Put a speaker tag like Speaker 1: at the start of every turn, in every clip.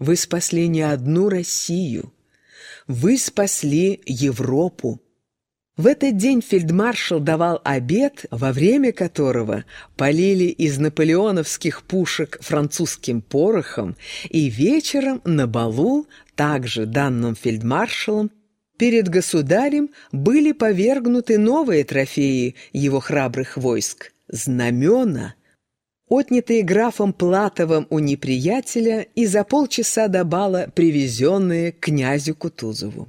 Speaker 1: вы спасли не одну Россию, вы спасли Европу. В этот день фельдмаршал давал обед, во время которого полили из наполеоновских пушек французским порохом, и вечером на балу, также данным фельдмаршалом, перед государем были повергнуты новые трофеи его храбрых войск – знамена, отнятые графом Платовым у неприятеля и за полчаса до бала привезенные князю Кутузову.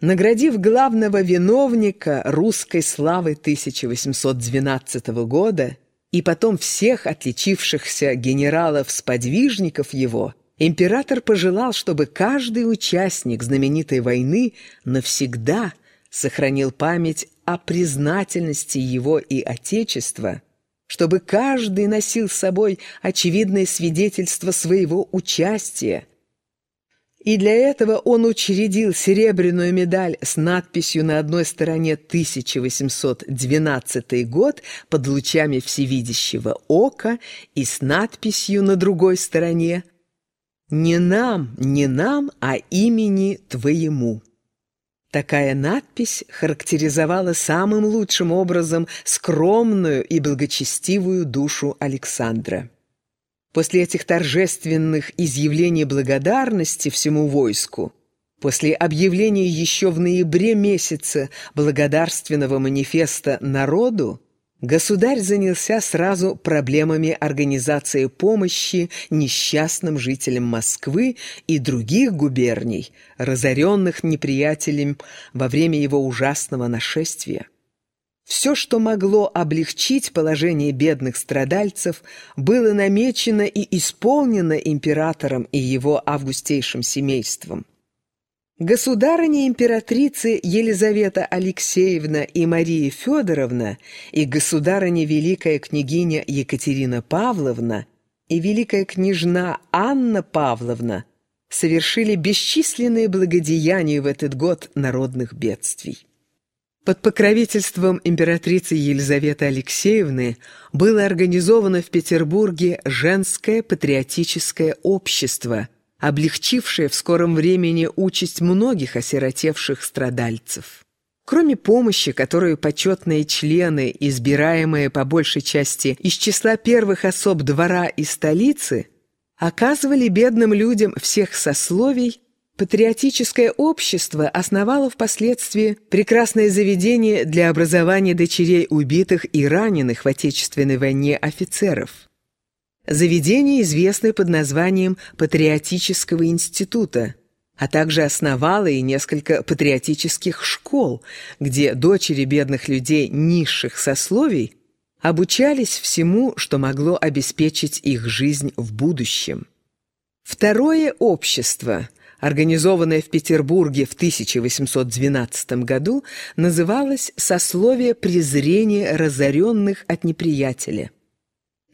Speaker 1: Наградив главного виновника русской славы 1812 года и потом всех отличившихся генералов-сподвижников его, император пожелал, чтобы каждый участник знаменитой войны навсегда сохранил память о признательности его и Отечества, чтобы каждый носил с собой очевидное свидетельство своего участия – и для этого он учредил серебряную медаль с надписью на одной стороне 1812 год под лучами всевидящего ока и с надписью на другой стороне «Не нам, не нам, а имени твоему». Такая надпись характеризовала самым лучшим образом скромную и благочестивую душу Александра. После этих торжественных изъявлений благодарности всему войску, после объявления еще в ноябре месяце благодарственного манифеста народу, государь занялся сразу проблемами организации помощи несчастным жителям Москвы и других губерний, разоренных неприятелем во время его ужасного нашествия. Все, что могло облегчить положение бедных страдальцев, было намечено и исполнено императором и его августейшим семейством. Государыня-императрицы Елизавета Алексеевна и Мария Федоровна и государыня великая княгиня Екатерина Павловна и великая княжна Анна Павловна совершили бесчисленные благодеяния в этот год народных бедствий. Под покровительством императрицы Елизаветы Алексеевны было организовано в Петербурге женское патриотическое общество, облегчившее в скором времени участь многих осиротевших страдальцев. Кроме помощи, которую почетные члены, избираемые по большей части из числа первых особ двора и столицы, оказывали бедным людям всех сословий Патриотическое общество основало впоследствии прекрасное заведение для образования дочерей убитых и раненых в Отечественной войне офицеров. Заведение известное под названием Патриотического института, а также основало и несколько патриотических школ, где дочери бедных людей низших сословий обучались всему, что могло обеспечить их жизнь в будущем. Второе общество – организованная в Петербурге в 1812 году, называлась «Сословие презрения разоренных от неприятеля».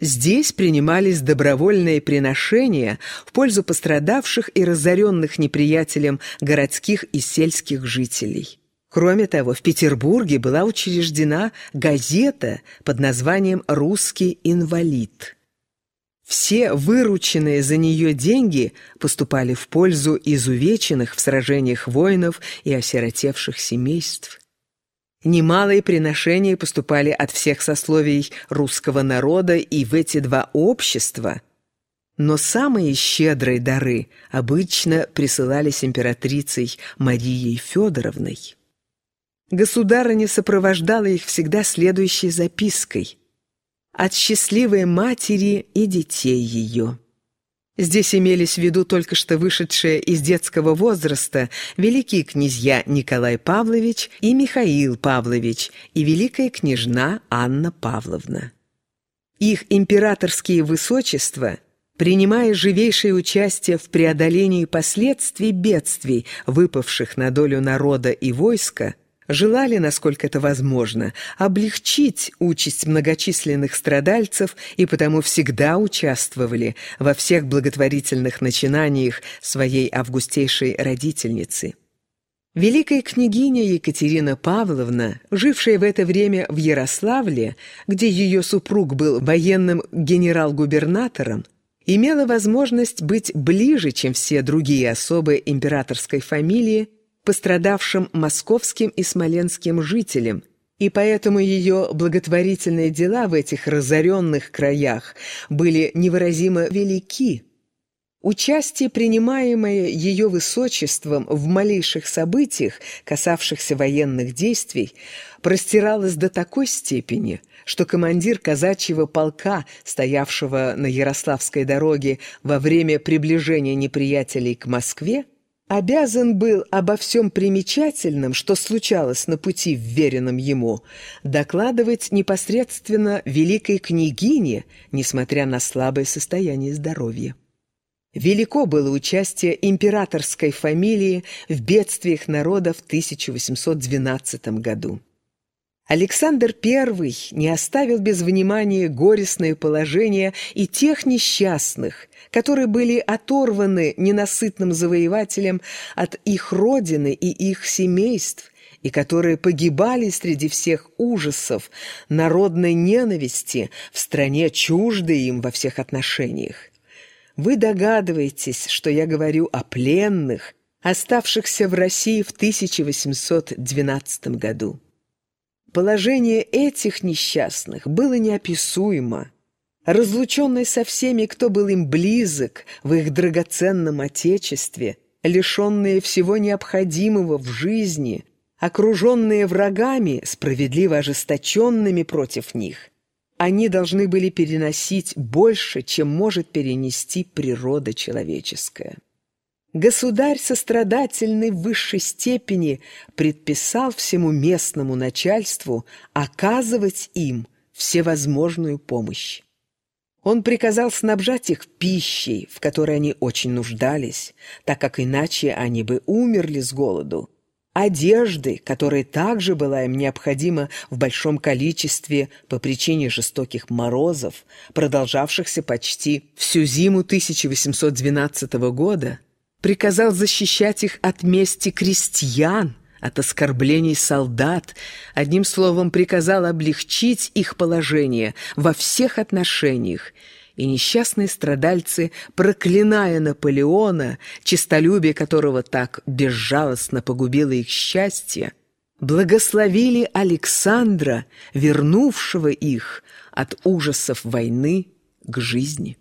Speaker 1: Здесь принимались добровольные приношения в пользу пострадавших и разоренных неприятелем городских и сельских жителей. Кроме того, в Петербурге была учреждена газета под названием «Русский инвалид». Все вырученные за нее деньги поступали в пользу изувеченных в сражениях воинов и осиротевших семейств. Немалые приношения поступали от всех сословий русского народа и в эти два общества, но самые щедрые дары обычно присылались императрицей Марией Федоровной. Государыня сопровождала их всегда следующей запиской – от счастливой матери и детей ее. Здесь имелись в виду только что вышедшие из детского возраста великие князья Николай Павлович и Михаил Павлович и великая княжна Анна Павловна. Их императорские высочества, принимая живейшее участие в преодолении последствий бедствий, выпавших на долю народа и войска, желали, насколько это возможно, облегчить участь многочисленных страдальцев и потому всегда участвовали во всех благотворительных начинаниях своей августейшей родительницы. Великая княгиня Екатерина Павловна, жившая в это время в Ярославле, где ее супруг был военным генерал-губернатором, имела возможность быть ближе, чем все другие особы императорской фамилии, пострадавшим московским и смоленским жителям, и поэтому ее благотворительные дела в этих разоренных краях были невыразимо велики. Участие, принимаемое ее высочеством в малейших событиях, касавшихся военных действий, простиралось до такой степени, что командир казачьего полка, стоявшего на Ярославской дороге во время приближения неприятелей к Москве, обязан был обо всем примечательном, что случалось на пути вверенном ему, докладывать непосредственно великой княгине, несмотря на слабое состояние здоровья. Велико было участие императорской фамилии в бедствиях народа в 1812 году. Александр I не оставил без внимания горестное положение и тех несчастных, которые были оторваны ненасытным завоевателем от их родины и их семейств, и которые погибали среди всех ужасов народной ненависти в стране чуждой им во всех отношениях. Вы догадываетесь, что я говорю о пленных, оставшихся в России в 1812 году. Положение этих несчастных было неописуемо. Разлученные со всеми, кто был им близок в их драгоценном Отечестве, лишенные всего необходимого в жизни, окруженные врагами, справедливо ожесточенными против них, они должны были переносить больше, чем может перенести природа человеческая. Государь сострадательный в высшей степени предписал всему местному начальству оказывать им всевозможную помощь. Он приказал снабжать их пищей, в которой они очень нуждались, так как иначе они бы умерли с голоду, одежды, которая также была им необходима в большом количестве по причине жестоких морозов, продолжавшихся почти всю зиму 1812 года, приказал защищать их от мести крестьян, от оскорблений солдат, одним словом, приказал облегчить их положение во всех отношениях, и несчастные страдальцы, проклиная Наполеона, честолюбие которого так безжалостно погубило их счастье, благословили Александра, вернувшего их от ужасов войны к жизни.